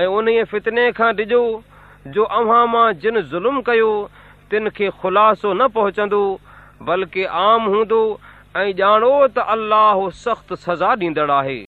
۽ ان فتني کان ڏجو جو اوهان مان جن ظلم ڪيو تن کي خلاصو نه پهچندو بلڪه عام هوندو ۽ ڄاڻو ته الله سخت سزا ڏيندڙ آهي.